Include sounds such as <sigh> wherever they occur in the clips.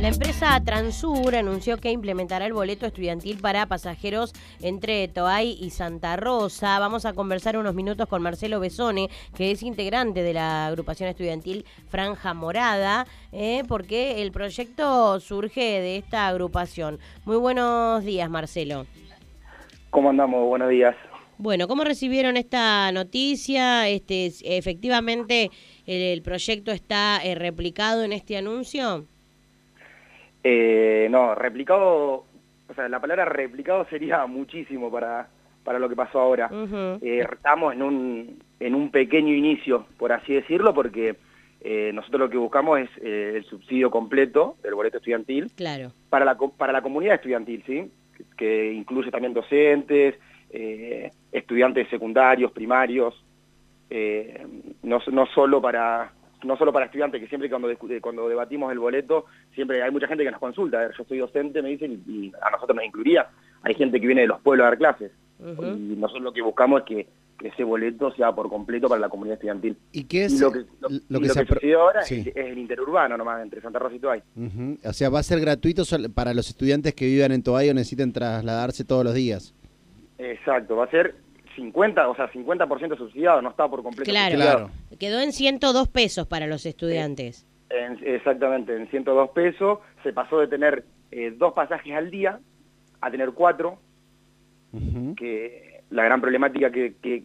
La empresa Transur anunció que implementará el boleto estudiantil para pasajeros entre Toay y Santa Rosa. Vamos a conversar unos minutos con Marcelo Besone, que es integrante de la agrupación estudiantil Franja Morada, eh, porque el proyecto surge de esta agrupación. Muy buenos días, Marcelo. ¿Cómo andamos? Buenos días. Bueno, ¿cómo recibieron esta noticia? Este, ¿Efectivamente el, proyecto está eh, replicado en este anuncio? Eh, no, replicado, o sea, la palabra replicado sería <laughs> muchísimo para, para lo que pasó ahora. Eh, estamos en un, en un pequeño inicio, por así decirlo, porque eh, nosotros lo que buscamos es el subsidio completo del boleto estudiantil claro. para, la, para la comunidad estudiantil, ¿sí? que, incluye también docentes, estudiantes secundarios, primarios, no, no solo para no solo para estudiantes, que siempre cuando, cuando debatimos el boleto, siempre hay mucha gente que nos consulta, a ver, yo soy docente, me dicen, y a nosotros nos incluiría. Hay gente que viene de los pueblos a dar clases. Y nosotros lo que buscamos es que, ese boleto sea por completo para la comunidad estudiantil. ¿Y qué es lo que, lo, que, se ahora es, el interurbano nomás, entre Santa Rosa y Toay. O sea, va a ser gratuito para los estudiantes que vivan en Toay o necesiten trasladarse todos los días. Exacto, va a ser 50, o sea, 50% subsidiado, no está por completo claro. Claro, quedó en 102 pesos para los estudiantes. exactamente, en 102 pesos, se pasó de tener eh, dos pasajes al día a tener cuatro, que la gran problemática que,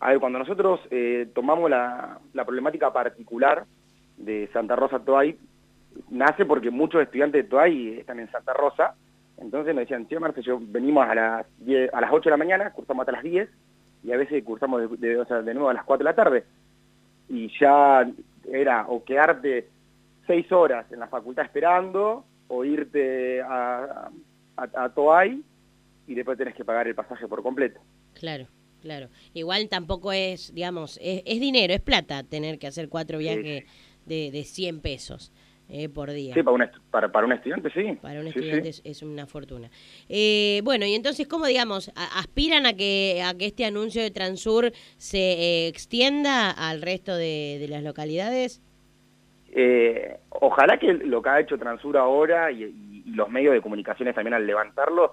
a ver, cuando nosotros eh, tomamos la, la, problemática particular de Santa Rosa Toay, nace porque muchos estudiantes de Toay están en Santa Rosa, entonces nos decían, che, Marce, yo venimos a las, a las 8 de la mañana, cursamos hasta las 10, y a veces cursamos de, nuevo a las 4 de la tarde. Y ya era o quedarte 6 horas en la facultad esperando, o irte a, a, Toay, y después tenés que pagar el pasaje por completo. Claro. Claro, igual tampoco es, digamos, es, dinero, es plata tener que hacer cuatro viajes de, de 100 pesos. Eh, por día. Sí, para un, para, para un estudiante sí. Para un estudiante Es, una fortuna. Eh, bueno, y entonces, ¿cómo, digamos, aspiran a que, a que este anuncio de Transur se eh, extienda al resto de, las localidades? ojalá que lo que ha hecho Transur ahora y, los medios de comunicaciones también al levantarlo,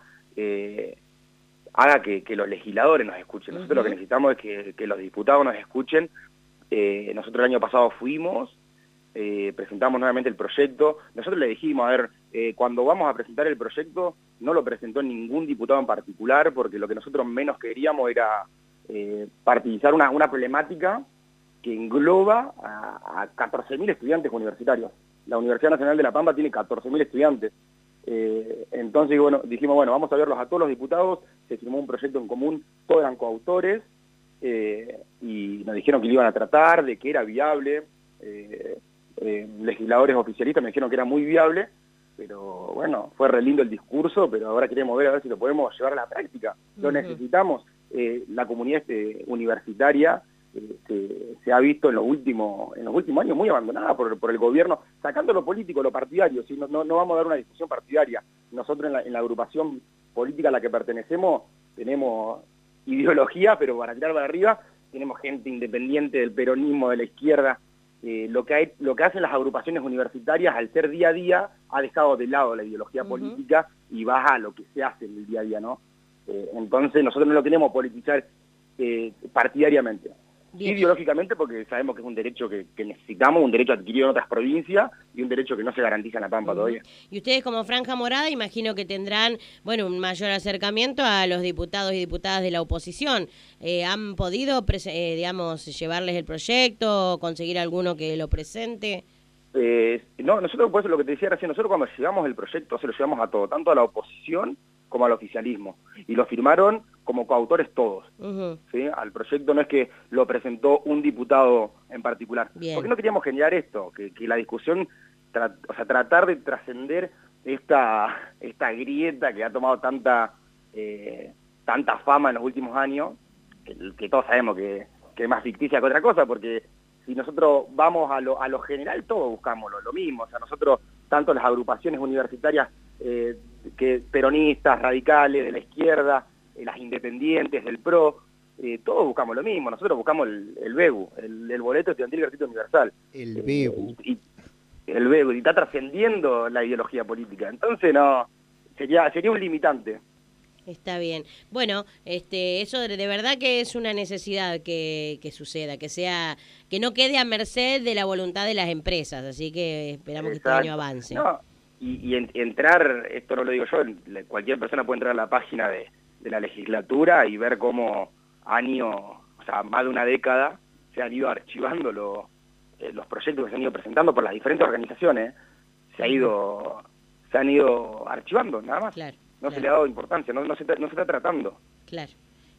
haga que, los legisladores nos escuchen. Nosotros lo que necesitamos es que, que los diputados nos escuchen. nosotros el año pasado fuimos eh, presentamos nuevamente el proyecto. Nosotros le dijimos, a ver, eh, cuando vamos a presentar el proyecto, no lo presentó ningún diputado en particular, porque lo que nosotros menos queríamos era eh, partidizar una, una problemática que engloba a, a 14.000 estudiantes universitarios. La Universidad Nacional de La Pampa tiene 14.000 estudiantes. Eh, entonces, bueno, dijimos, bueno, vamos a verlos a todos los diputados, se firmó un proyecto en común, todos eran coautores, y nos dijeron que lo iban a tratar, de que era viable, legisladores oficialistas me dijeron que era muy viable, pero bueno, fue re lindo el discurso, pero ahora queremos ver a ver si lo podemos llevar a la práctica. Lo necesitamos. Eh, la comunidad este, universitaria eh, se, ha visto en los últimos en los últimos años muy abandonada por, por el gobierno, sacando lo político, lo partidario, si no, no, vamos a dar una discusión partidaria. Nosotros en la, en la agrupación política a la que pertenecemos tenemos ideología, pero para tirar para arriba tenemos gente independiente del peronismo, de la izquierda, eh, lo, que hay, lo que hacen las agrupaciones universitarias al ser día a día ha dejado de lado la ideología política y baja a lo que se hace en el día a día, ¿no? Eh, entonces nosotros no lo queremos politizar eh, Ideológicamente porque sabemos que es un derecho que, necesitamos, un derecho adquirido en otras provincias y un derecho que no se garantiza en La Pampa todavía. Y ustedes como Franja Morada imagino que tendrán, bueno, un mayor acercamiento a los diputados y diputadas de la oposición. Eh, ¿Han podido, eh, digamos, llevarles el proyecto, conseguir alguno que lo presente? Eh, no, nosotros, por eso lo que te decía recién, nosotros cuando llevamos el proyecto se lo llevamos a todo, tanto a la oposición como al oficialismo. Y lo firmaron como coautores todos. ¿sí? Al proyecto no es que lo presentó un diputado en particular. Porque no queríamos generar esto, que, la discusión, o sea, tratar de trascender esta, esta grieta que ha tomado tanta, eh, tanta fama en los últimos años, que, todos sabemos que, es más ficticia que otra cosa, porque si nosotros vamos a lo, a lo general, todos buscamos lo, lo mismo. O sea, nosotros, tanto las agrupaciones universitarias eh, que peronistas, radicales, de la izquierda, eh, las independientes, del PRO, eh, todos buscamos lo mismo, nosotros buscamos el, el BEBU, el, boleto estudiantil gratuito universal. El BEBU. el vego y está trascendiendo la ideología política. Entonces no, sería, sería un limitante. Está bien. Bueno, este, eso de, verdad que es una necesidad que, que, suceda, que sea, que no quede a merced de la voluntad de las empresas. Así que esperamos que este año avance. Y, entrar, esto no lo digo yo, cualquier persona puede entrar a la página de, de la legislatura y ver cómo año, o sea, más de una década, se han ido archivando eh, los proyectos que se han ido presentando por las diferentes organizaciones, se ha ido, se han ido archivando, nada más. no se le ha dado importancia, no, no, se, no se está tratando. Claro.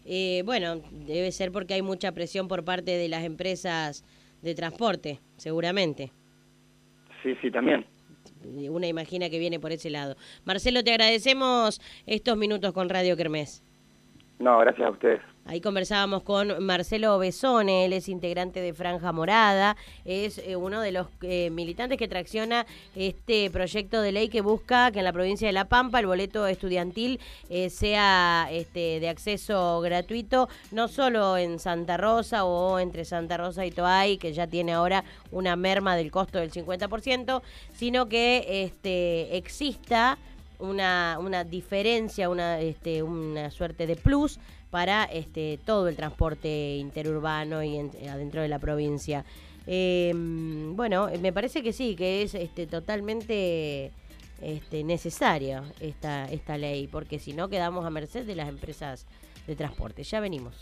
Eh, bueno, debe ser porque hay mucha presión por parte de las empresas de transporte, seguramente. Sí, sí, también. Una imagina que viene por ese lado. Marcelo, te agradecemos estos minutos con Radio Kermés. No, gracias a ustedes. Ahí conversábamos con Marcelo Besone, él es integrante de Franja Morada, es eh, uno de los eh, militantes que tracciona este proyecto de ley que busca que en la provincia de La Pampa el boleto estudiantil eh, sea este, de acceso gratuito, no solo en Santa Rosa o entre Santa Rosa y Toay, que ya tiene ahora una merma del costo del 50%, sino que este, exista una, una diferencia, una, este, una suerte de plus para este, todo el transporte interurbano y adentro de la provincia. Em, bueno, me parece que sí, que es este, totalmente este, necesaria esta, esta ley, porque si no quedamos a merced de las empresas de transporte. Ya venimos.